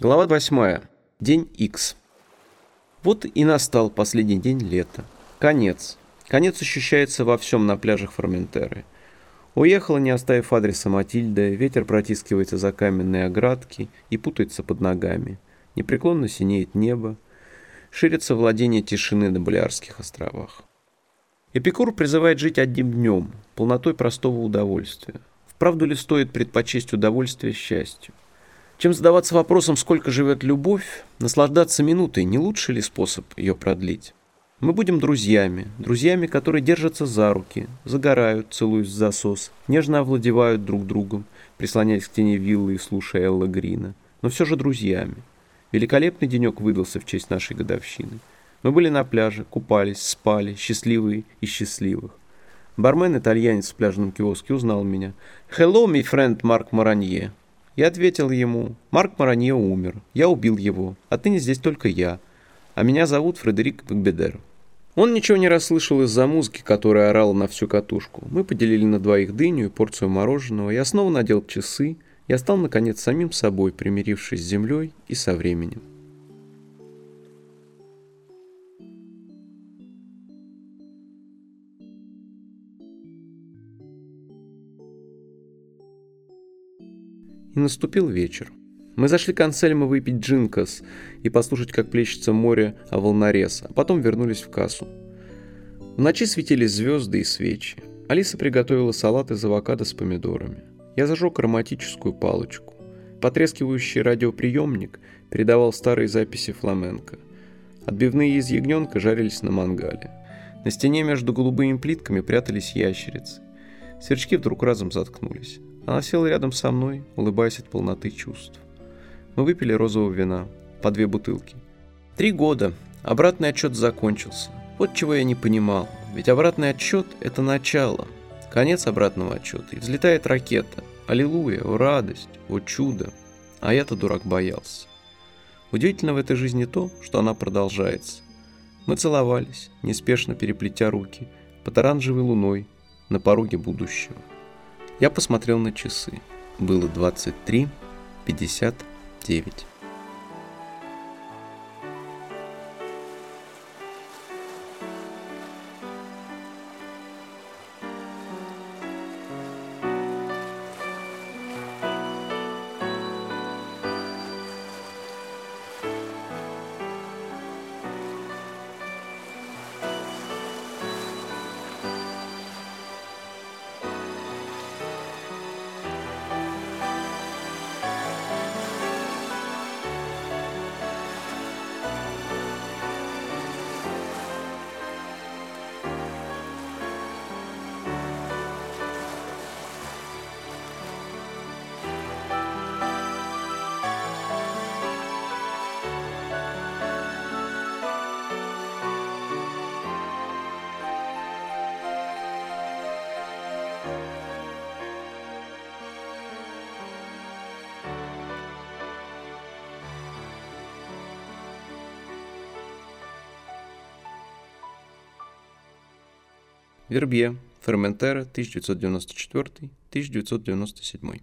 Глава 8. День X. Вот и настал последний день лета. Конец. Конец ощущается во всем на пляжах Форментеры. Уехала, не оставив адреса Матильда, ветер протискивается за каменные оградки и путается под ногами. Непреклонно синеет небо. Ширится владение тишины на Балиарских островах. Эпикур призывает жить одним днем, полнотой простого удовольствия. Вправду ли стоит предпочесть удовольствие счастью? Чем задаваться вопросом, сколько живет любовь, наслаждаться минутой, не лучший ли способ ее продлить? Мы будем друзьями, друзьями, которые держатся за руки, загорают, целуясь в засос, нежно овладевают друг другом, прислоняясь к стене виллы и слушая Элла Грина, но все же друзьями. Великолепный денек выдался в честь нашей годовщины. Мы были на пляже, купались, спали, счастливые и счастливых. Бармен-итальянец в пляжном киоске узнал меня. «Hello, my friend Марк Маранье. Я ответил ему, Марк Маранье умер, я убил его, отныне здесь только я, а меня зовут Фредерик Бекбедер. Он ничего не расслышал из-за музыки, которая орала на всю катушку. Мы поделили на двоих дыню и порцию мороженого, я снова надел часы, я стал, наконец, самим собой, примирившись с землей и со временем. Наступил вечер. Мы зашли к Ансельму выпить джинкас и послушать, как плещется море о волнорез, а потом вернулись в кассу. В ночи светились звезды и свечи. Алиса приготовила салат из авокадо с помидорами. Я зажег ароматическую палочку. Потрескивающий радиоприемник передавал старые записи фламенко. Отбивные из ягненка жарились на мангале. На стене между голубыми плитками прятались ящерицы. Сверчки вдруг разом заткнулись. Она села рядом со мной, улыбаясь от полноты чувств. Мы выпили розового вина, по две бутылки. Три года. Обратный отчет закончился. Вот чего я не понимал. Ведь обратный отчет – это начало. Конец обратного отчета. И взлетает ракета. Аллилуйя, о радость, о чудо. А я-то, дурак, боялся. Удивительно в этой жизни то, что она продолжается. Мы целовались, неспешно переплетя руки, под оранжевой луной, на пороге будущего. Я посмотрел на часы. Было 23.59. Вербье, Ферментера, 1994-1997.